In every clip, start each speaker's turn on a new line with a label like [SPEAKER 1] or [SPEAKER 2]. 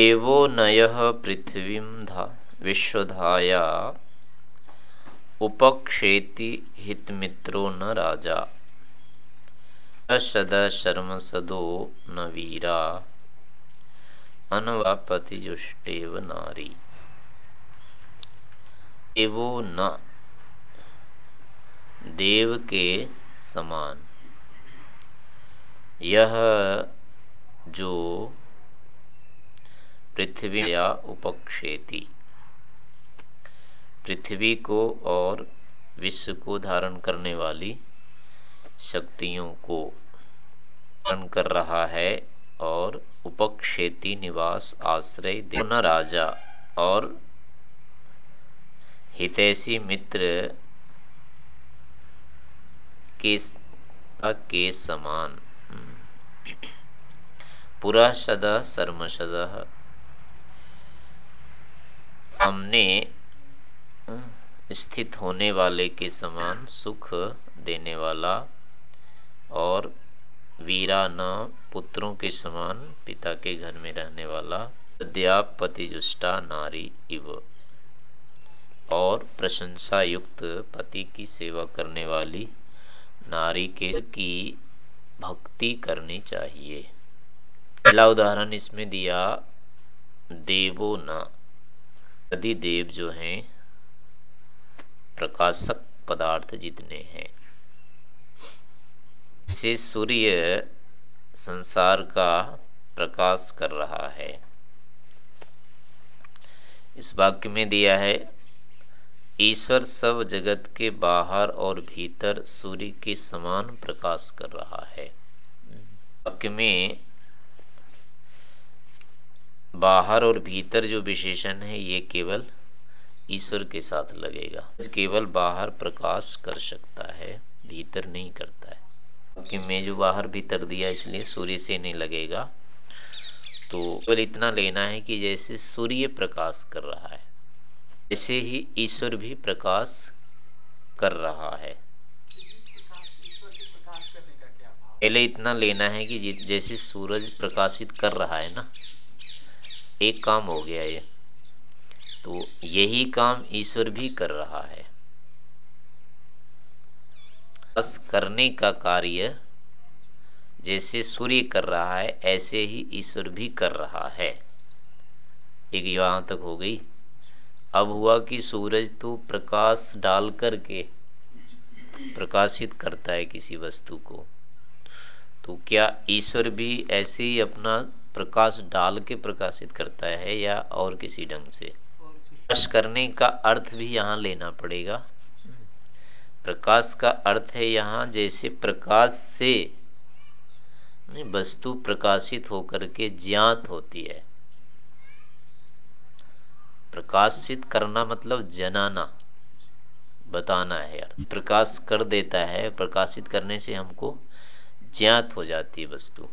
[SPEAKER 1] एवो नय पृथ्वी विश्वधाया। उपक्षेति हितमित्रो न राजा। सद शर्म सदो न वीरा। अनवापतिजुष्टेव नारी। एवो न। देव के समान। यह जो पृथ्वी या उपक्षेति। पृथ्वी को और विश्व को धारण करने वाली शक्तियों को धारण कर रहा है और उपक्षेति निवास आश्रय देना राजा और हितैषी मित्र के के समान। पुरा सदा सर्मसद हमने स्थित होने वाले के समान सुख देने वाला और वीरा न पुत्रों के समान पिता के घर में रहने वाला अध्यापति जुष्टा नारी इव। और प्रशंसा युक्त पति की सेवा करने वाली नारी के की भक्ति करनी चाहिए। पहला उदाहरण इसमें दिया, देवो न। यदि देव जो हैं, प्रकाशक पदार्थ जितने हैं, से सूर्य संसार का प्रकाश कर रहा है। इस वाक्य में दिया है, ईश्वर सब जगत के बाहर और भीतर सूर्य के समान प्रकाश कर रहा है। वाक्य में बाहर और भीतर जो विशेषण है, ये केवल ईश्वर के साथ लगेगा। केवल बाहर प्रकाश कर सकता है, भीतर नहीं करता है। क्योंकि मैं जो बाहर भीतर दिया, इसलिए सूर्य से नहीं लगेगा। तो केवल इतना लेना है कि जैसे सूर्य प्रकाश कर रहा है ऐसे ही ईश्वर भी प्रकाश कर रहा है। पहले इतना लेना है कि जैसे सूरज प्रकाशित कर रहा है ना एक काम हो गया ये। तो यही काम ईश्वर भी कर रहा है। बस करने का कार्य जैसे सूर्य कर रहा है, ऐसे ही ईश्वर भी कर रहा है। एक यहाँ तक हो गई। अब हुआ कि सूरज तो प्रकाश डाल करके प्रकाशित करता है किसी वस्तु को। तो क्या ईश्वर भी ऐसे ही अपना प्रकाश डाल के प्रकाशित करता है या और किसी ढंग से? प्रकाश करने का अर्थ भी यहाँ लेना पड़ेगा। प्रकाश का अर्थ है यहाँ जैसे प्रकाश से वस्तु प्रकाशित होकर के ज्ञात होती है। प्रकाशित करना मतलब जनाना, बताना है यार। प्रकाश कर देता है, प्रकाशित करने से हमको ज्ञात हो जाती है वस्तु।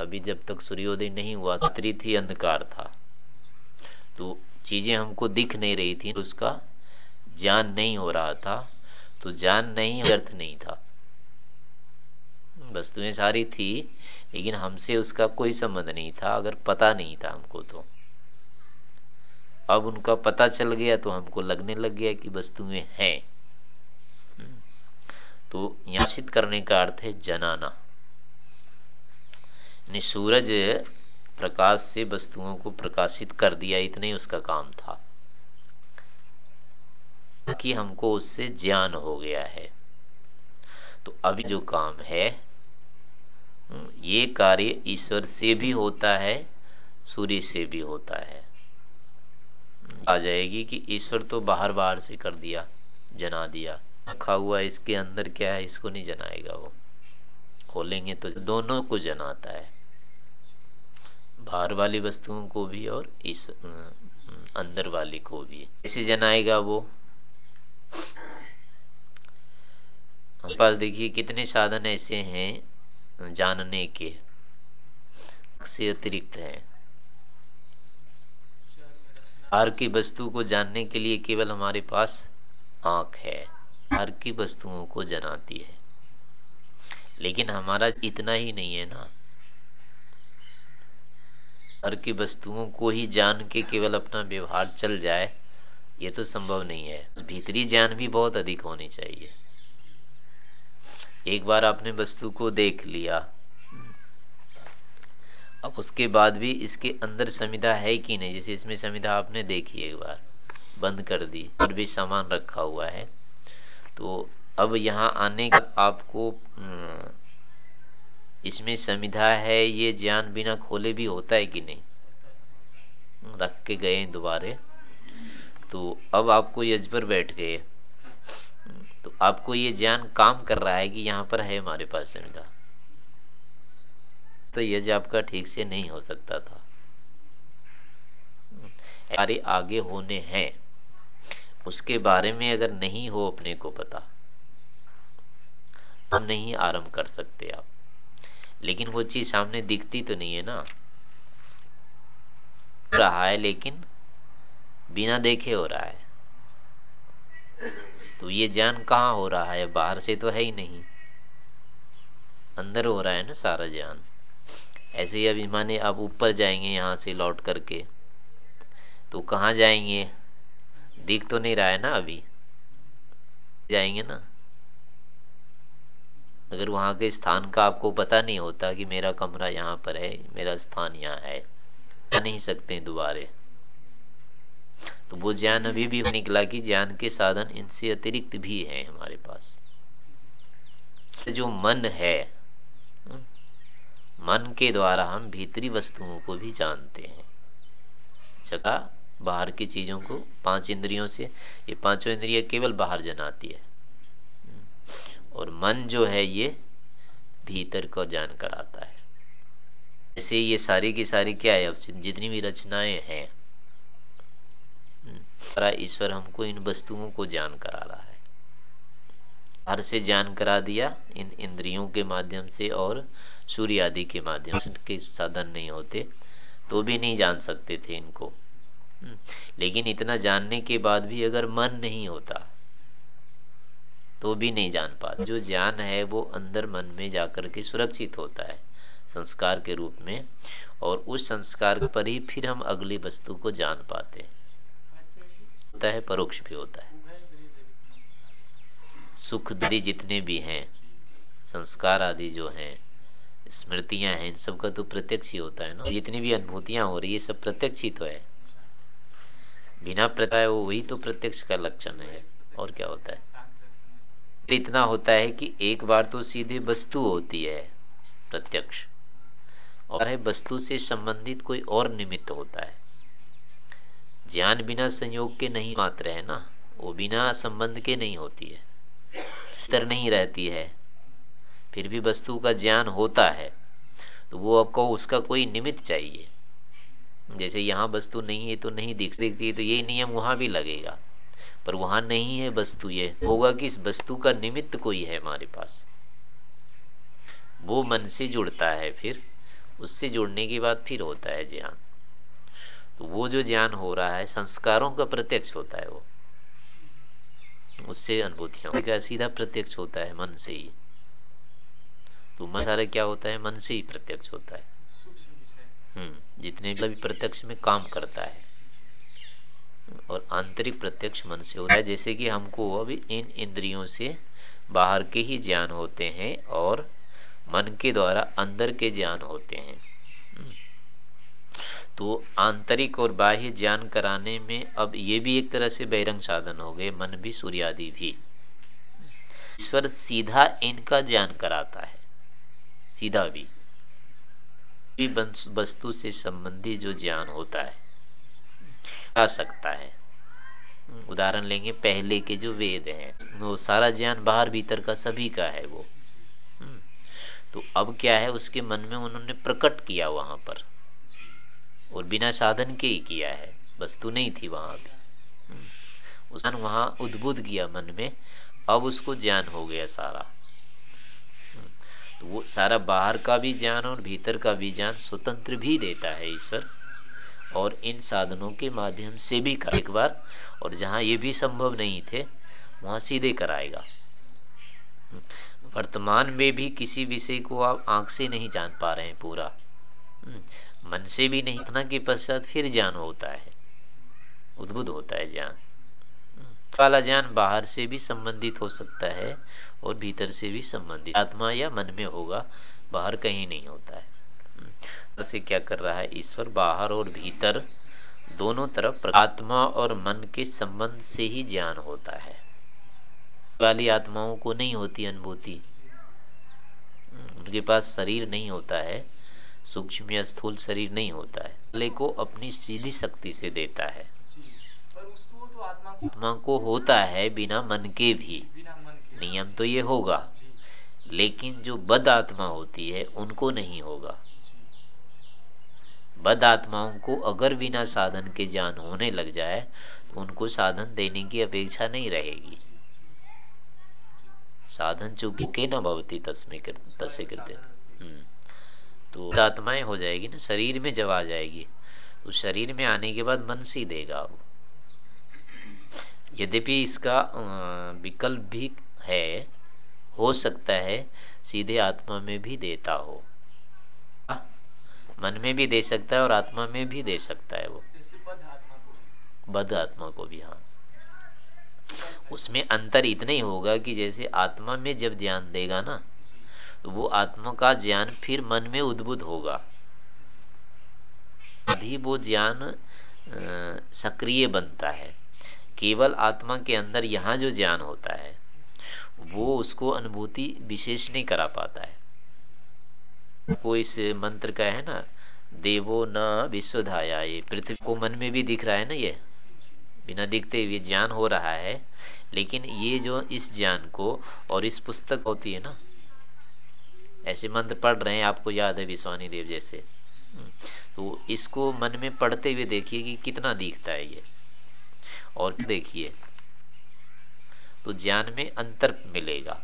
[SPEAKER 1] अभी जब तक सूर्योदय नहीं हुआ रात्रि थी अंधकार था। तो चीज़ें हमको दिख नहीं रही थी उसका ज्ञान नहीं हो रहा था तो ज्ञान नहीं अर्थ नहीं था। वस्तुएँ सारी थी लेकिन हमसे उसका कोई संबंध नहीं था अगर पता नहीं था हमको तो। अब उनका पता चल गया तो हमको लगने लग गया कि वस्तुएँ हैं। हम्म, तो यासित करने का अर्थ है जनाना। सूरज प्रकाश से वस्तुओं को प्रकाशित कर दिया, इतना ही उसका काम था। कि हमको उससे ज्ञान हो गया है। तो अभी जो काम है ये कार्य ईश्वर से भी होता है, सूर्य से भी होता है। आ जाएगी कि ईश्वर तो बाहर बाहर से कर दिया, जना दिया। रखा हुआ इसके अंदर क्या है, इसको नहीं जनाएगा वो। खोलेंगे तो दोनों को जनाता है। बाहर वाली वस्तुओं को भी और इस अंदर वाली को भी। कैसे जनाएगा वो? पास देखिए, कितने साधन ऐसे हैं जानने के। से अतिरिक्त है। बाहर की वस्तु को जानने के लिए केवल हमारे पास आँख है। बाहर की वस्तुओं को जनाती है। लेकिन हमारा इतना ही नहीं है ना। हर की वस्तुओं को ही जान के केवल अपना व्यवहार चल जाए ये तो संभव नहीं है। भीतरी ज्ञान भी बहुत अधिक होनी चाहिए। एक बार आपने वस्तु को देख लिया अब उसके बाद भी इसके अंदर संविधा है कि नहीं? जैसे इसमें संविधा आपने देखी एक बार बंद कर दी और भी सामान रखा हुआ है। तो अब यहाँ आने का आपको हम्म, इसमें संविधा है, ये ज्ञान बिना खोले भी होता है कि नहीं? रख के गए दोबारे। तो अब आपको यज पर बैठ गए। तो आपको ये ज्ञान काम कर रहा है कि यहाँ पर है हमारे पास संविधा। तो यज आपका ठीक से नहीं हो सकता था। अरे आगे होने हैं। उसके बारे में अगर नहीं हो अपने को पता तो नहीं आरंभ कर सकते आप। लेकिन वो चीज़ सामने दिखती तो नहीं है ना। रहा है लेकिन बिना देखे हो रहा है। तो ये ज्ञान कहाँ हो रहा है? बाहर से तो है ही नहीं। अंदर हो रहा है ना सारा ज्ञान। ऐसे ही अभी माने आप ऊपर जाएँगे यहाँ से लौट करके तो कहाँ जाएँगे? दिख तो नहीं रहा है ना अभी। जाएँगे ना? अगर वहाँ के स्थान का आपको पता नहीं होता कि मेरा कमरा यहाँ पर है, मेरा स्थान यहाँ है जा नहीं सकते दोबारे। तो वो ज्ञान अभी भी निकला कि ज्ञान के साधन इनसे अतिरिक्त भी हैं हमारे पास। जो मन है मन के द्वारा हम भीतरी वस्तुओं को भी जानते हैं। जगह बाहर की चीज़ों को, पाँच इंद्रियों से, ये पाँचों इंद्रिय केवल बाहर जनाती है। और मन जो है ये भीतर को जान कर आता है। जैसे ये सारी की सारी क्या है, अब जितनी भी रचनाएँ हैं ईश्वर हमको इन वस्तुओं को जान करा रहा है। हर से जान करा दिया इन इंद्रियों के माध्यम से और सूर्य आदि के माध्यम से के साधन नहीं होते तो भी नहीं जान सकते थे इनको। लेकिन इतना जानने के बाद भी अगर मन नहीं होता तो भी नहीं जान पाते। जो ज्ञान है, वो अंदर मन में जाकर के सुरक्षित होता है, संस्कार के रूप में। और उस संस्कार पर ही फिर हम अगली वस्तु को जान पाते होता है, परोक्ष भी होता है। सुख आदि जितने भी हैं, संस्कार आदि जो हैं, स्मृतियाँ हैं, इन सब का तो प्रत्यक्ष ही होता है ना। जितनी भी अनुभूतियाँ हो रही है सब प्रत्यक्ष ही तो है। बिना प्रत्यय वही तो प्रत्यक्ष का लक्षण है। और क्या होता है? इतना होता है कि एक बार तो सीधे वस्तु होती है, प्रत्यक्ष। और है, वस्तु से संबंधित कोई और निमित्त होता है। ज्ञान बिना संयोग के नहीं मात्र है ना, वो बिना संबंध के नहीं होती है। तर नहीं रहती है। फिर भी वस्तु का ज्ञान होता है तो वो आपको उसका कोई निमित्त चाहिए। जैसे यहाँ वस्तु नहीं है तो नहीं दिख दिखती तो ये नियम वहाँ भी लगेगा। पर वहाँ नहीं है वस्तु ये। होगा कि इस वस्तु का निमित्त कोई है हमारे पास। वो मन से जुड़ता है फिर, उससे जुड़ने के बाद फिर होता है ज्ञान। तो वो जो ज्ञान हो रहा है, संस्कारों का प्रत्यक्ष होता है वो। उससे अनुभूतियाँ का सीधा प्रत्यक्ष होता है मन से ही। तो मन सारा क्या होता है? मन से ही प्रत्यक्ष होता है। हम्म जितने भी प्रत्यक्ष में काम करता है। और आंतरिक प्रत्यक्ष मन से होता है, जैसे कि हमको अभी इन इंद्रियों से बाहर के ही ज्ञान होते हैं और मन के द्वारा अंदर के ज्ञान होते हैं। हम्म। तो आंतरिक और बाह्य ज्ञान कराने में अब ये भी एक तरह से बहिरंग साधन हो गए, मन भी सूर्यादि भी। ईश्वर सीधा इनका ज्ञान कराता है, सीधा भी। वस्तु से संबंधित जो ज्ञान होता है। आ सकता है। उदाहरण लेंगे, पहले के जो वेद हैं, वो सारा ज्ञान बाहर भीतर का सभी का है वो। हम्म। तो अब क्या है, उसके मन में उन्होंने प्रकट किया वहाँ पर। और बिना साधन के ही किया है। वस्तु नहीं थी वहाँ भी। हम्म। उस वहाँ उद्बुद्ध किया मन में, अब उसको ज्ञान हो गया सारा। हम्म। तो वो सारा बाहर का भी ज्ञान और भीतर का भी ज्ञान स्वतंत्र भी देता है ईश्वर। और इन साधनों के माध्यम से भी एक बार, और जहाँ ये भी संभव नहीं थे, वहाँ सीधे कराएगा। वर्तमान में भी किसी विषय को आप आँख से नहीं जान पा रहे हैं पूरा। मन से भी नहीं इतना के पश्चात फिर ज्ञान होता है। उद्भुत होता है ज्ञान। वाला ज्ञान बाहर से भी संबंधित हो सकता है और भीतर से भी संबंधित। आत्मा या मन में होगा, बाहर कहीं नहीं होता है। से क्या कर रहा है? ईश्वर बाहर और भीतर दोनों तरफ़ आत्मा और मन के संबंध से ही ज्ञान होता है। वाली आत्माओं को नहीं होती अनुभूति। उनके पास शरीर नहीं होता है, सूक्ष्म या स्थूल शरीर नहीं होता है। अल्ले को अपनी सीधी शक्ति से देता है। आत्मा को होता है बिना मन के भी। नियम तो ये होगा, लेकिन जो बद आत्मा होती है, उनको नहीं होगा। बद आत्माओं को अगर बिना साधन के ज्ञान होने लग जाए तो उनको साधन देने की अपेक्षा नहीं रहेगी। साधन चूँकि के न भवती तस्में तसे करते। हम्म। तो आत्माएँ हो जाएगी ना, शरीर में जब आ जाएगी तो शरीर में आने के बाद मन से देगा वो। यद्यपि इसका विकल्प भी है, हो सकता है, सीधे आत्मा में भी देता हो। मन में भी दे सकता है और आत्मा में भी दे सकता है वो। बद आत्मा को भी। हाँ। उसमें अंतर इतना ही होगा कि जैसे आत्मा में जब ज्ञान देगा ना तो वो आत्मा का ज्ञान फिर मन में उद्भुत होगा। अभी वो ज्ञान सक्रिय बनता है। केवल आत्मा के अंदर यहाँ जो ज्ञान होता है वो उसको अनुभूति विशेष नहीं करा पाता है। कोई इस मंत्र का है ना, देवो न विश्वधाया ये पृथ्वी को मन में भी दिख रहा है ना ये? बिना दिखते हुए ज्ञान हो रहा है, लेकिन ये जो इस ज्ञान को और इस पुस्तक होती है ना, ऐसे मंत्र पढ़ रहे हैं, आपको याद है विश्वानी देव जैसे। तो इसको मन में पढ़ते हुए देखिए कि कितना दिखता है ये। और देखिए तो ज्ञान में अंतर मिलेगा।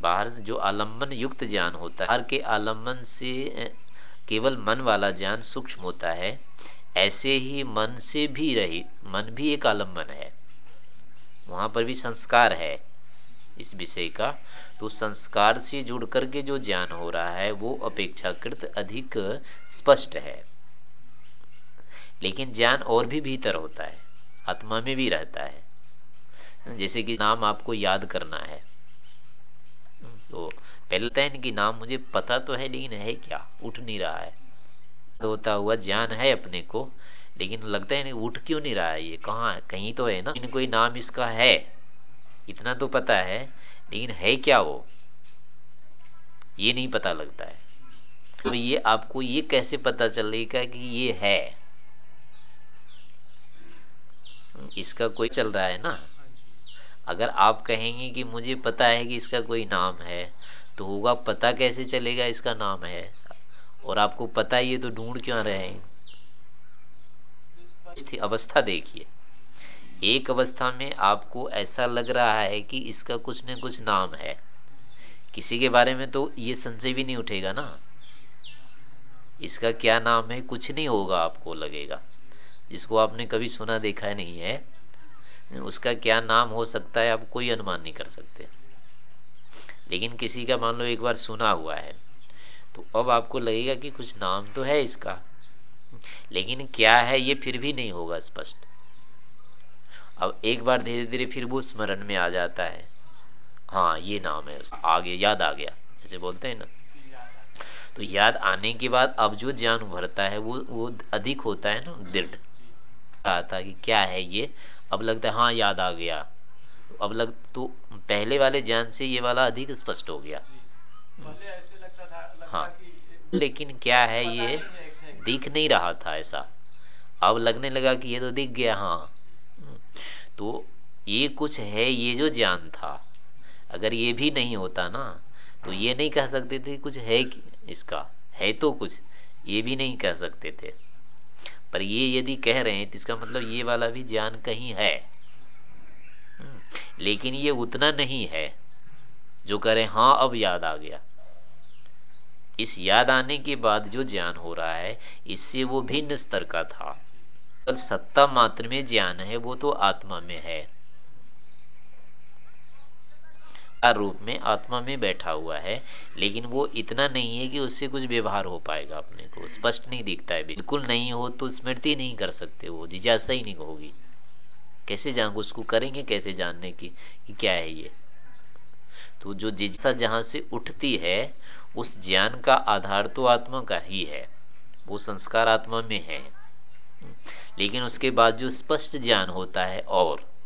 [SPEAKER 1] बाहर जो आलंबन युक्त ज्ञान होता है, बाहर के आलंबन से केवल मन वाला ज्ञान सूक्ष्म होता है, ऐसे ही मन से भी रही, मन भी एक आलंबन है। वहाँ पर भी संस्कार है इस विषय का। तो संस्कार से जुड़ करके जो ज्ञान हो रहा है, वो अपेक्षाकृत अधिक स्पष्ट है। लेकिन ज्ञान और भी भीतर होता है, आत्मा में भी रहता है। जैसे कि नाम आपको याद करना है। तो पहले है कि नाम मुझे पता तो है, लेकिन है क्या? उठ नहीं रहा है। होता हुआ ज्ञान है अपने को, लेकिन लगता है उठ क्यों नहीं रहा है ये? कहाँ कहीं तो है ना? इन कोई नाम इसका है? इतना तो पता है, लेकिन है क्या वो? ये नहीं पता लगता है। तो ये आपको ये कैसे पता चलेगा कि ये है? इसका कोई चल रहा है ना? अगर आप कहेंगे कि मुझे पता है कि इसका कोई नाम है तो होगा, पता कैसे चलेगा इसका नाम है? और आपको पता ही है तो ढूंढ क्यों रहे हैं? अवस्था देखिए। एक अवस्था में आपको ऐसा लग रहा है कि इसका कुछ न कुछ नाम है। किसी के बारे में तो ये संशय भी नहीं उठेगा ना। इसका क्या नाम है, कुछ नहीं होगा आपको लगेगा। जिसको आपने कभी सुना देखा नहीं है। उसका क्या नाम हो सकता है, आप कोई अनुमान नहीं कर सकते। लेकिन किसी का मान लो एक बार सुना हुआ है तो अब आपको लगेगा कि कुछ नाम तो है इसका। लेकिन क्या है ये फिर भी नहीं होगा स्पष्ट। अब एक बार धीरे धीरे फिर वो स्मरण में आ जाता है। हाँ ये नाम है आगे, याद आ गया, ऐसे बोलते हैं ना। तो याद आने के बाद अब जो ज्ञान उभरता है, वो वो अधिक होता है ना, दृढ़। रहा था कि क्या है ये? अब लगता है हाँ याद आ गया। अब लग तो पहले वाले ज्ञान से ये वाला अधिक स्पष्ट हो गया। हाँ। लेकिन क्या है ये? दिख नहीं रहा था ऐसा। अब लगने लगा कि ये तो दिख गया हाँ। तो ये कुछ है ये जो ज्ञान था। अगर ये भी नहीं होता ना तो ये नहीं कह सकते थे कुछ है इसका। है तो कुछ ये भी नहीं कह सकते थे। पर ये यदि कह रहे हैं तो इसका मतलब ये वाला भी ज्ञान कहीं है। हम्म, लेकिन ये उतना नहीं है जो कह रहे हाँ अब याद आ गया। इस याद आने के बाद जो ज्ञान हो रहा है इससे वो भिन्न स्तर का था। सत्ता मात्र में ज्ञान है वो तो आत्मा में है। रूप में, आत्मा में बैठा हुआ है, लेकिन वो इतना नहीं है कि उससे कुछ व्यवहार हो पाएगा अपने को। स्पष्ट नहीं दिखता है, बिल्कुल नहीं हो तो स्मृति नहीं कर सकते वो, जिज्ञासा ही नहीं होगी। कैसे जान, उसको करेंगे कैसे जानने की, कि क्या है ये? तो जो जिज्ञासा जहाँ से उठती है, उस ज्ञान का आधार तो आत्मा का ही है। वो संस्कार आत्मा में है। लेकिन उसके बाद जो स्पष्ट ज्ञान होता है और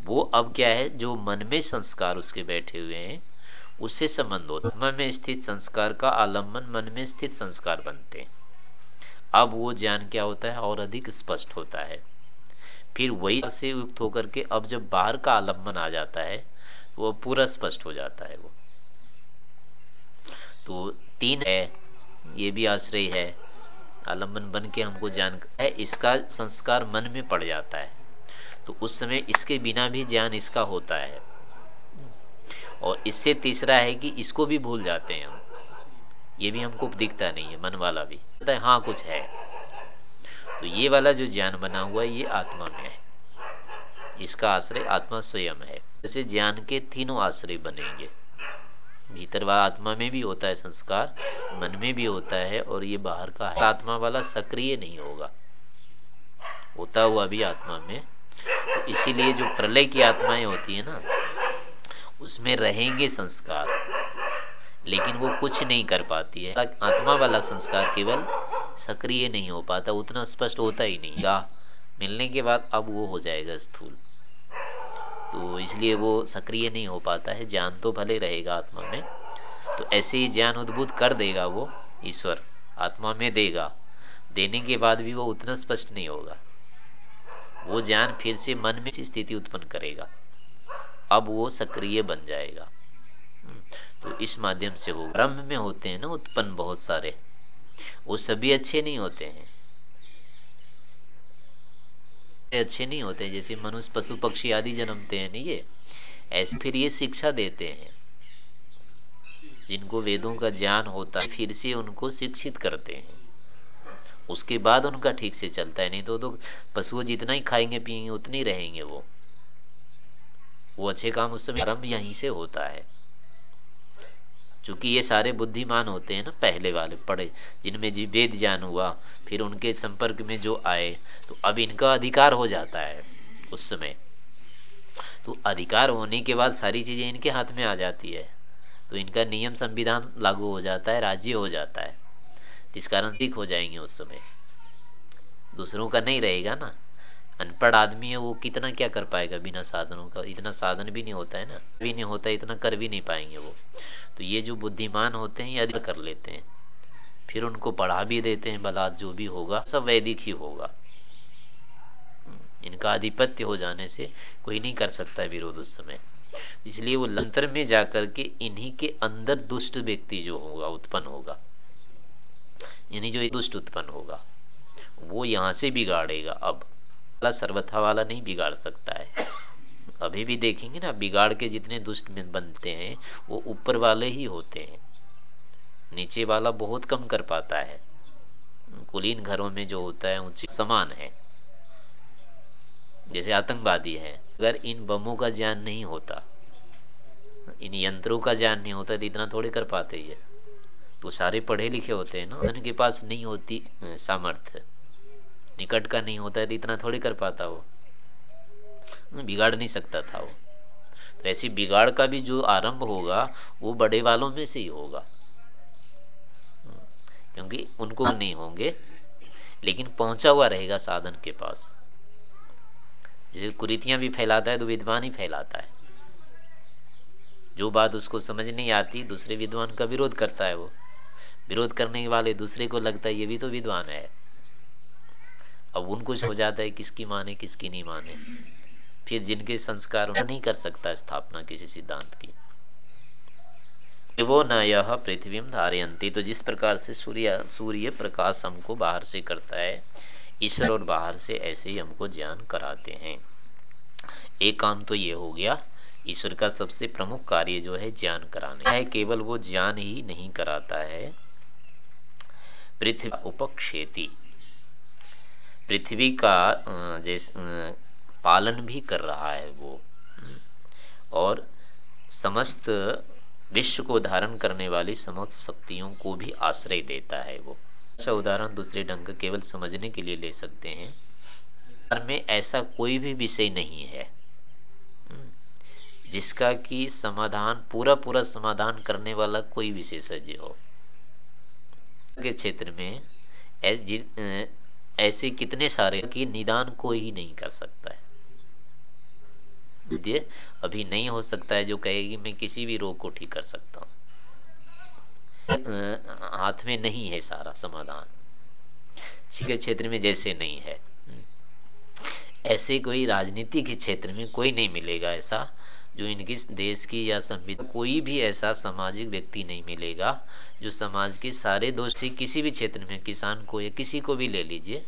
[SPEAKER 1] वो अब क्या है, जो मन में संस्कार उसके बैठे हुए हैं, उससे संबंध होता मन में स्थित संस्कार का आलंबन मन में स्थित संस्कार बनते हैं। अब वो ज्ञान क्या होता है, और अधिक स्पष्ट होता है। फिर वही से युक्त होकर के अब जब बाहर का आलंबन आ जाता है तो वो पूरा स्पष्ट हो जाता है वो। तो तीन है, ये भी आश्रय है। आलंबन बन के हमको जान है, इसका संस्कार मन में पड़ जाता है। तो उस समय इसके बिना भी ज्ञान इसका होता है। और इससे तीसरा है कि इसको भी भूल जाते हैं हम। ये भी हमको दिखता नहीं है, मन वाला भी। हाँ कुछ है। तो ये वाला जो ज्ञान बना हुआ है, ये आत्मा में है। इसका आश्रय आत्मा स्वयं है। जैसे ज्ञान के तीनों आश्रय बनेंगे। भीतर वाला आत्मा में भी होता है संस्कार, मन में भी होता है और ये बाहर का है। आत्मा वाला सक्रिय नहीं होगा। होता हुआ भी आत्मा में तो इसीलिए जो प्रलय की आत्माएँ होती है ना, उसमें रहेंगे संस्कार, लेकिन वो कुछ नहीं कर पाती है। आत्मा वाला संस्कार केवल सक्रिय नहीं हो पाता, उतना स्पष्ट होता ही नहीं। गा मिलने के बाद अब वो हो जाएगा स्थूल। तो इसलिए वो सक्रिय नहीं हो पाता है, ज्ञान तो भले रहेगा आत्मा में तो ऐसे ही ज्ञान उद्भुत कर देगा वो ईश्वर, आत्मा में देगा। देने के बाद भी वो उतना स्पष्ट नहीं होगा। वो ज्ञान फिर से मन में स्थिति उत्पन्न करेगा। अब वो सक्रिय बन जाएगा। हम्म, तो इस माध्यम से वो ब्रह्म में होते हैं ना उत्पन्न बहुत सारे। वो सभी अच्छे नहीं होते हैं। अच्छे नहीं होते जैसे मनुष्य पशु पक्षी आदि जन्मते हैं नहीं ये। ऐसे फिर ये शिक्षा देते हैं। जिनको वेदों का ज्ञान होता है फिर से उनको शिक्षित करते हैं। उसके बाद उनका ठीक से चलता है, नहीं तो तो पशु जितना ही खाएँगे पिएँगे उतनी रहेंगे वो। वो अच्छे काम उस समय आरंभ यहीं से होता है। क्योंकि ये सारे बुद्धिमान होते हैं ना, पहले वाले, पढ़े, जिनमें जी वेद ज्ञान हुआ, फिर उनके संपर्क में जो आए तो अब इनका अधिकार हो जाता है उस समय। तो अधिकार होने के बाद सारी चीज़ें इनके हाथ में आ जाती है। तो इनका नियम संविधान लागू हो जाता है, राज्य हो जाता है। इस कारण सीख हो जाएँगे उस समय। दूसरों का नहीं रहेगा ना। अनपढ़ आदमी है, वो कितना क्या कर पाएगा बिना साधनों का? इतना साधन भी नहीं होता है ना। भी नहीं होता, इतना कर भी नहीं पाएँगे वो। तो ये जो बुद्धिमान होते हैं यदि कर लेते हैं। फिर उनको पढ़ा भी देते हैं, बलात् जो भी होगा, सब वैदिक ही होगा। इनका आधिपत्य हो जाने से कोई नहीं कर सकता विरोध उस समय। इसलिए वो लंतर में जाकर के इन्हीं के अंदर दुष्ट व्यक्ति जो होगा, उत्पन्न होगा। यानी जो दुष्ट उत्पन्न होगा, वो यहाँ से बिगाड़ेगा। अब सर्वथा वाला नहीं बिगाड़ सकता है। अभी भी देखेंगे ना, बिगाड़ के जितने दुष्ट बनते हैं, वो ऊपर वाले ही होते हैं। नीचे वाला बहुत कम कर पाता है। कुलीन घरों में जो होता है ऊँचे समान है। जैसे आतंकवादी है। अगर इन बमों का ज्ञान नहीं होता, इन यंत्रों का ज्ञान नहीं होता तो इतना थोड़े कर पाते ये। तो सारे पढ़े लिखे होते हैं ना उनके पास नहीं होती सामर्थ्य। निकट का नहीं होता है तो इतना थोड़ी कर पाता वो। बिगाड़ नहीं सकता था वो। तो ऐसी बिगाड़ का भी जो आरंभ होगा वो बड़े वालों में से ही होगा। क्योंकि उनको नहीं होंगे लेकिन पहुँचा हुआ रहेगा साधन के पास। जैसे कुरीतियाँ भी फैलाता है तो विद्वान ही फैलाता है। जो बात उसको समझ नहीं आती दूसरे विद्वान का विरोध करता है वो। विरोध करने वाले दूसरे को लगता है ये भी तो विद्वान है। अब उनको हो जाता है किसकी माने, किसकी नहीं माने। फिर जिनके संस्कार नहीं कर सकता स्थापना किसी सिद्धांत की। वो न यह पृथ्वी धारयंती तो जिस प्रकार से सूर्य सूर्य प्रकाश हमको बाहर से करता है, ईश्वर और बाहर से ऐसे ही हमको ज्ञान कराते हैं। एक काम तो ये हो गया, ईश्वर का सबसे प्रमुख कार्य जो है ज्ञान कराने। है केवल वो ज्ञान ही नहीं कराता है पृथ्वी उपक्षेती। पृथ्वी का जैस पालन भी कर रहा है वो। और समस्त विश्व को धारण करने वाली समस्त शक्तियों को भी आश्रय देता है वो। ऐसा उदाहरण दूसरे ढंग का केवल समझने के लिए ले सकते हैं। में ऐसा कोई भी विषय नहीं है। जिसका कि समाधान पूरा पूरा समाधान करने वाला कोई विशेषज्ञ हो। के क्षेत्र में ऐसे कितने सारे कि निदान कोई ही नहीं कर सकता है। अभी नहीं हो सकता है जो कहेगी मैं किसी भी रोग को ठीक कर सकता हूँ। हाथ में नहीं है सारा समाधान। के क्षेत्र में जैसे नहीं है। ऐसे कोई राजनीति के क्षेत्र में कोई नहीं मिलेगा ऐसा। जो इनकी देश की या संविधान कोई भी ऐसा सामाजिक व्यक्ति नहीं मिलेगा, जो समाज के सारे दोष किसी भी क्षेत्र में, किसान को या किसी को भी ले लीजिए।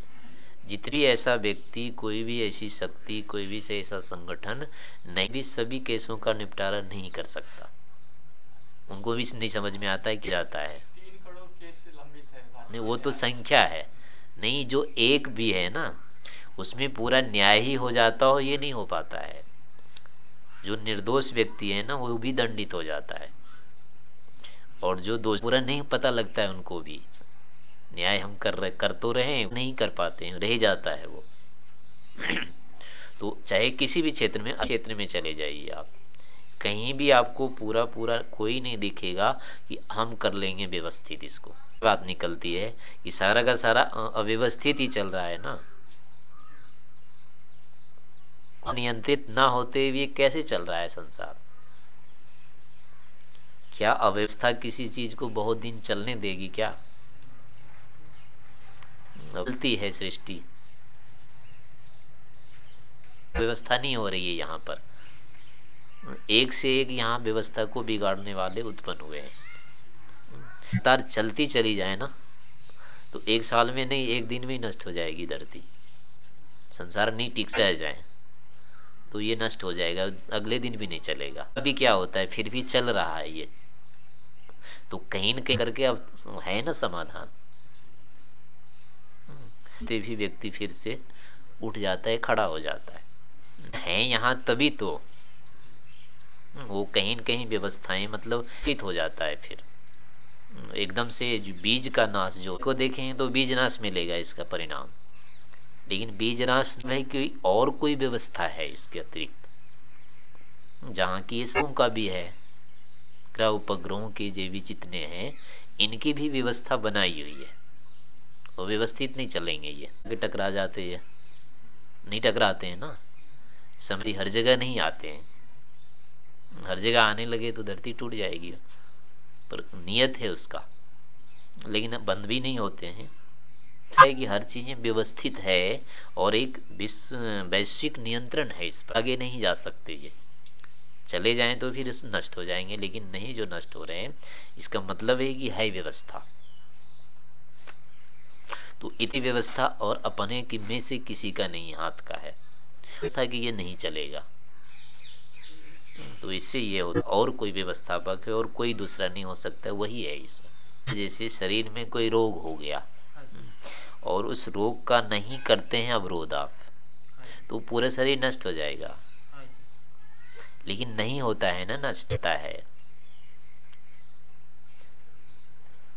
[SPEAKER 1] जितनी ऐसा व्यक्ति, कोई भी ऐसी शक्ति, कोई भी से ऐसा संगठन नहीं, भी सभी केसों का निपटारा नहीं कर सकता। उनको भी नहीं समझ में आता है कि जाता है। नहीं, वो तो संख्या है। नहीं, जो एक भी है ना, उसमें पूरा न्याय ही हो जाता हो, ये नहीं हो पाता है। जो निर्दोष व्यक्ति है ना, वो भी दंडित हो जाता है। और जो दोष पूरा नहीं पता लगता है उनको भी। न्याय हम कर रहे, कर तो रहे नहीं कर पाते हैं, रह जाता है वो। तो चाहे किसी भी क्षेत्र में क्षेत्र में चले जाइए आप। कहीं भी आपको पूरा पूरा कोई नहीं दिखेगा कि हम कर लेंगे व्यवस्थित इसको। बात निकलती है कि सारा का सारा अव्यवस्थित ही चल रहा है ना। नियंत्रित ना होते हुए कैसे चल रहा है संसार? क्या अव्यवस्था किसी चीज़ को बहुत दिन चलने देगी क्या? गलती है सृष्टि। व्यवस्था नहीं हो रही है यहाँ पर। एक से एक यहाँ व्यवस्था को बिगाड़ने वाले उत्पन्न हुए हैं। तार चलती चली जाए ना तो एक साल में नहीं, एक दिन में नष्ट हो जाएगी धरती। संसार नहीं टिक जाए। तो ये नष्ट हो जाएगा अगले दिन भी नहीं चलेगा। अभी क्या होता है फिर भी चल रहा है ये। तो कहीं न कहीं करके अब है ना समाधान। तो भी व्यक्ति फिर से उठ जाता है खड़ा हो जाता है। है यहाँ तभी तो। वो कहीं न कहीं व्यवस्थाएँ मतलब हित हो जाता है फिर। एकदम से बीज का नाश जो को देखें तो बीज नाश मिलेगा इसका परिणाम। लेकिन बीज नाश में कोई और कोई व्यवस्था है इसके अतिरिक्त? जहाँ की इसों का भी है, ग्रह उपग्रहों के जो भी जितने हैं, इनकी भी व्यवस्था बनाई हुई है। वो व्यवस्थित नहीं चलेंगे ये। टकरा जाते हैं। नहीं टकराते हैं ना? समय हर जगह नहीं आते हैं। हर जगह आने लगे तो धरती टूट जाएगी। पर नियत है उसका। लेकिन बंद भी नहीं होते हैं। है कि हर चीज़ें व्यवस्थित है और एक विश्व वैश्विक नियंत्रण है, इस पर आगे नहीं जा सकते ये। चले जाएँ तो फिर नष्ट हो जाएँगे, लेकिन नहीं जो नष्ट हो रहे हैं, इसका मतलब है कि है व्यवस्था। तो इतनी व्यवस्था और अपने कि में से किसी का नहीं, हाथ का है। व्यवस्था कि ये नहीं चलेगा। तो इससे ये हो, और कोई व्यवस्थापक है और कोई दूसरा नहीं हो सकता, वही है इसमें। जैसे शरीर में कोई रोग हो गया और उस रोग का नहीं करते हैं अवरोध आप। तो पूरा शरीर नष्ट हो जाएगा। लेकिन नहीं होता है ना नष्ट होता है।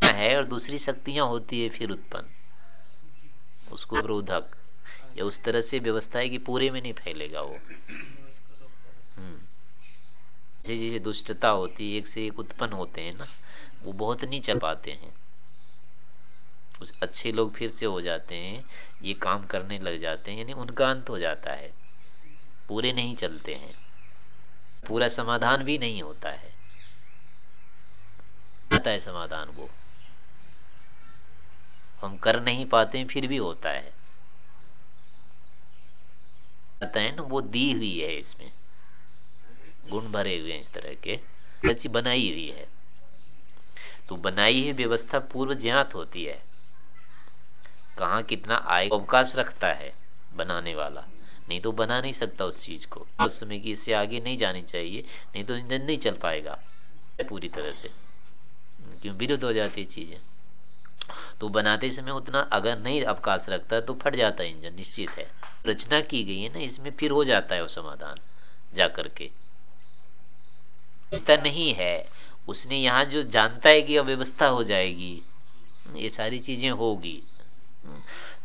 [SPEAKER 1] है और दूसरी शक्तियाँ होती है फिर उत्पन्न। उसको अवरोधक या उस तरह से व्यवस्था है कि पूरे में नहीं फैलेगा वो। हम्म। जैसे जैसे दुष्टता होती है, एक से एक उत्पन्न होते हैं ना, वो बहुत नहीं पाते हैं। कुछ अच्छे लोग फिर से हो जाते हैं, ये काम करने लग जाते हैं, यानी उनका अंत हो जाता है। पूरे नहीं चलते हैं। पूरा समाधान भी नहीं होता है। आता है समाधान वो। हम कर नहीं पाते हैं, फिर भी होता है। आता है ना, वो दी हुई है इसमें। गुण भरे हुए हैं इस तरह के। बनाई हुई है। तो बनाई हुई व्यवस्था पूर्व ज्ञात होती है। कहा कितना आय अवकाश रखता है बनाने वाला। नहीं तो बना नहीं सकता उस चीज़ को। उस समय की इससे आगे नहीं जानी चाहिए नहीं तो इंजन नहीं चल पाएगा पूरी तरह से। क्यों? विरुद्ध हो जाती है चीज़ें। तो बनाते समय उतना अगर नहीं अवकाश रखता तो फट जाता है इंजन निश्चित है। रचना की गई है ना इसमें फिर हो जाता है वो समाधान जा करके। नहीं है। उसने यहाँ जो जानता है कि अव्यवस्था हो जाएगी ये सारी चीज़ें होगी।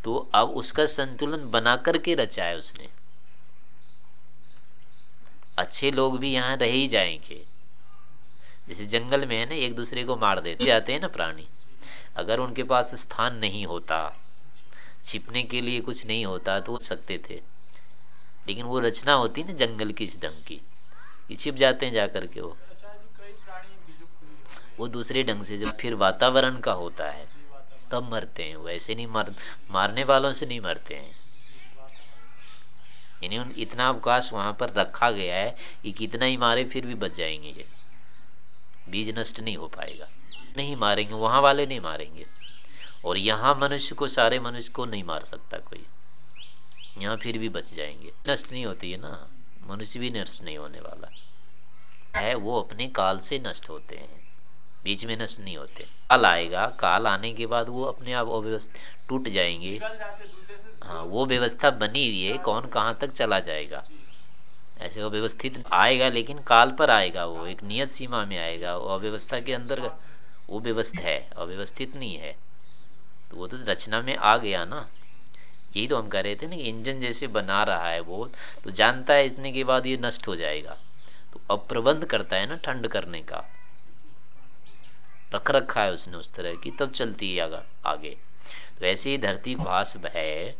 [SPEAKER 1] तो अब उसका संतुलन बना करके रचा है उसने। अच्छे लोग भी यहाँ रह ही जाएँगे। जैसे जंगल में है ना, एक दूसरे को मार देते जाते हैं ना प्राणी। अगर उनके पास स्थान नहीं होता, छिपने के लिए कुछ नहीं होता तो सकते थे। लेकिन वो रचना होती ना जंगल की, इस ढंग की। छिप जाते हैं जाकर के वो। वो दूसरे ढंग से जब फिर वातावरण का होता है तब मरते हैं, वैसे नहीं मर, मारने वालों से नहीं मरते हैं। यानी उन, इतना अवकाश वहाँ पर रखा गया है कि कितना ही मारे फिर भी बच जाएँगे ये। बीज नष्ट नहीं हो पाएगा। नहीं मारेंगे, वहाँ वाले नहीं मारेंगे। और यहाँ मनुष्य को, सारे मनुष्य को नहीं मार सकता कोई। यहाँ फिर भी बच जाएँगे। नष्ट नहीं होती है ना? मनुष्य भी नष्ट नहीं होने वाला। है, वो अपने काल से नष्ट होते हैं। बीच में नष्ट नहीं होते। काल आएगा काल आने के बाद वो अपने आप अव्यवस्था टूट जाएँगे। हाँ वो व्यवस्था बनी हुई है कौन कहाँ तक चला जाएगा। ऐसे वो व्यवस्थित आएगा लेकिन काल पर आएगा वो एक नियत सीमा में आएगा। वो अव्यवस्था के अंदर वो व्यवस्था है अव्यवस्थित नहीं है। तो वो तो रचना में आ गया ना। यही तो हम कह रहे थे ना कि इंजन जैसे बना रहा है वो तो जानता है इतने के बाद ये नष्ट हो जाएगा। तो अब प्रबंध करता है ना ठंड करने का। रख रखा है उसने उस तरह की, तब चलती है आगे तो ऐसे ही धरती घास है,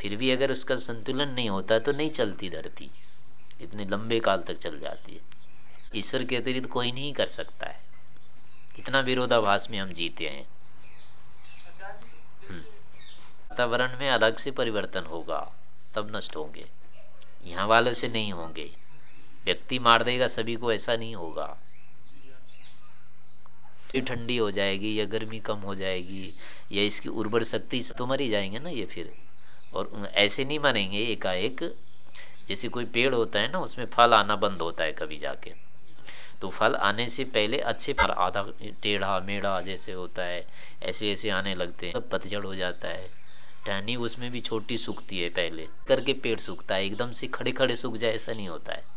[SPEAKER 1] फिर भी अगर उसका संतुलन नहीं होता तो नहीं चलती धरती। इतने लंबे काल तक चल जाती है। ईश्वर के अतिरिक्त कोई नहीं कर सकता है। इतना विरोधाभास में हम जीते हैं। हम्म। वातावरण में अलग से परिवर्तन होगा, तब नष्ट होंगे। यहाँ वाले से नहीं होंगे। व्यक्ति मार देगा, सभी को ऐसा नहीं होगा। ठंडी हो जाएगी, या गर्मी कम हो जाएगी, या इसकी उर्वर शक्ति तो मर ही जाएँगे ना ये फिर। और ऐसे नहीं मरेंगे एकाएक। जैसे कोई पेड़ होता है ना, उसमें फल आना बंद होता है कभी जाके। तो फल आने से पहले अच्छे पर आधा टेढ़ा, मेढ़ा जैसे होता है, ऐसे ऐसे आने लगते हैं, पतझड़ हो जाता है। टहनी उसमें भी छोटी सूखती है पहले। करके पेड़ सूखता है, एकदम से खड़े खड़े सूख जाए, ऐसा नहीं होता है।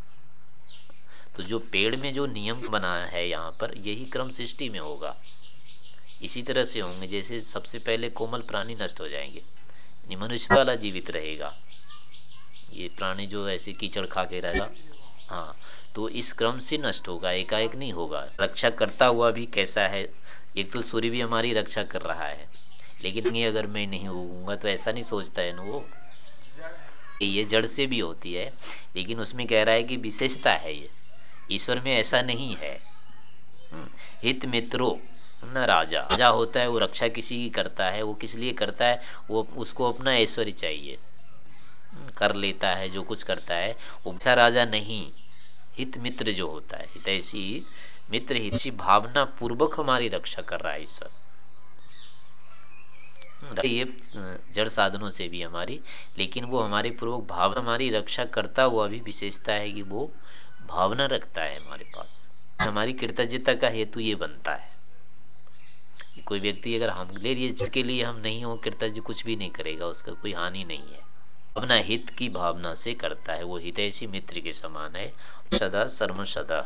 [SPEAKER 1] तो जो पेड़ में जो नियम बना है यहाँ पर, यही क्रम सृष्टि में होगा। इसी तरह से होंगे, जैसे सबसे पहले कोमल प्राणी नष्ट हो जाएँगे मनुष्य वाला जीवित रहेगा। ये प्राणी जो ऐसे कीचड़ खा के रहेगा हाँ तो इस क्रम से नष्ट होगा, एकाएक नहीं होगा। रक्षा करता हुआ भी कैसा है? एक तो सूर्य भी हमारी रक्षा कर रहा है, लेकिन ये अगर मैं नहीं होऊँगा तो ऐसा नहीं सोचता है ना वो। ये जड़ से भी होती है, लेकिन उसमें कह रहा है कि विशेषता है ये। ईश्वर में ऐसा नहीं है। हम्म, हित मित्रो न राजा। राजा होता है वो रक्षा किसी की करता है वो किस लिए करता है वो उसको अपना ऐश्वर्य चाहिए। हम्म, कर लेता है जो कुछ करता है वो अच्छा राजा नहीं। हित मित्र जो होता है हितैषी मित्र हितसी भावना पूर्वक हमारी रक्षा कर रहा है ईश्वर। हम्म, ये जड़ साधनों से भी हमारी लेकिन वो हमारे पूर्वक भाव हमारी रक्षा करता हुआ भी विशेषता है कि वो भावना रखता है हमारे पास हमारी कृतज्ञता का हेतु ये बनता है। कोई व्यक्ति अगर हम ले लिए, जिसके लिए हम नहीं हो, कृतज्ञ कुछ भी नहीं करेगा, उसका कोई हानि नहीं है। अपना हित की भावना से करता है, वो हितैषी मित्र के समान है, सदा सर्म सदा।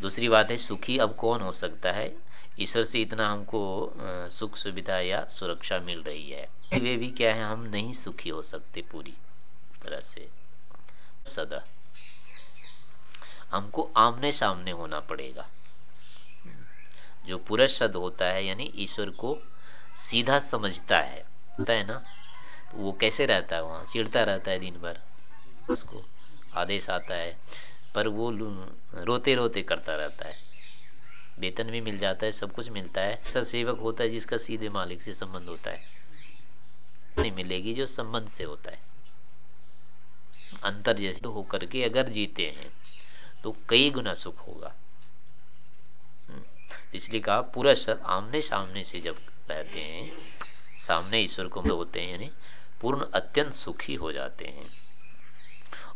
[SPEAKER 1] दूसरी बात है, सुखी अब कौन हो सकता है? ईश्वर से इतना हमको सुख सुविधा या सुरक्षा मिल रही है। वे भी क्या है, हम नहीं सुखी हो सकते पूरी तरह से, सदा। हमको आमने सामने होना पड़ेगा। जो पुरुष शब्द होता है, यानी ईश्वर को सीधा समझता है, होता है ना? तो वो कैसे रहता है वहाँ? चिड़ता रहता है दिन भर उसको, आदेश आता है, पर वो रोते रोते करता रहता है। वेतन भी मिल जाता है, सब कुछ मिलता है। ऐसा सेवक होता है जिसका सीधे मालिक से संबंध होता है। नहीं मिलेगी जो संबंध से होता है। अंतर जैसे होकर के अगर जीते हैं तो कई गुना सुख होगा। हम्म, इसलिए कहा पूरा आमने सामने से जब रहते हैं सामने ईश्वर को होते हैं यानी पूर्ण अत्यंत सुखी हो जाते हैं।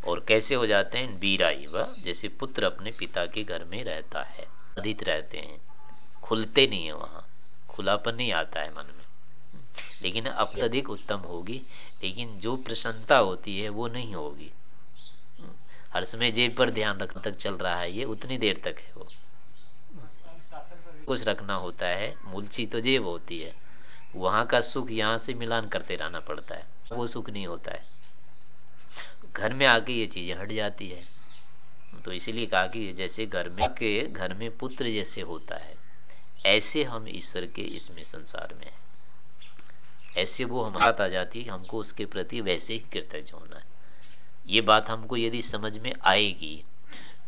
[SPEAKER 1] और कैसे हो जाते हैं? बीरा वह जैसे पुत्र अपने पिता के घर में रहता है अधित रहते हैं खुलते नहीं है वहाँ खुलापन नहीं आता है मन में। लेकिन अब अधिक उत्तम होगी लेकिन जो प्रसन्नता होती है वो नहीं होगी। हर समय जेब पर ध्यान रखने तक चल रहा है, ये उतनी देर तक है वो। कुछ रखना होता है मूल चीज़ तो जेब होती है। वहाँ का सुख यहाँ से मिलान करते रहना पड़ता है। वो सुख नहीं होता है। घर में आके ये चीज़ें हट जाती है। तो इसीलिए कहा कि जैसे घर में के घर में पुत्र जैसे होता है, ऐसे हम ईश्वर के इसमें संसार में ऐसे वो हमारा आ जाती है हमको उसके प्रति वैसे ही कृतज्ञ होना है। ये बात हमको यदि समझ में आएगी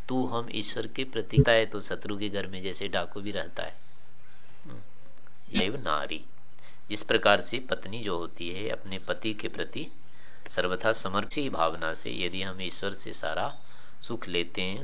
[SPEAKER 1] तो हम ईश्वर के प्रति है तो शत्रु के घर में जैसे डाकू भी रहता है। ये नारी। जिस प्रकार से पत्नी जो होती है, अपने पति के प्रति सर्वथा समर्ची भावना से यदि हम ईश्वर से सारा सुख लेते हैं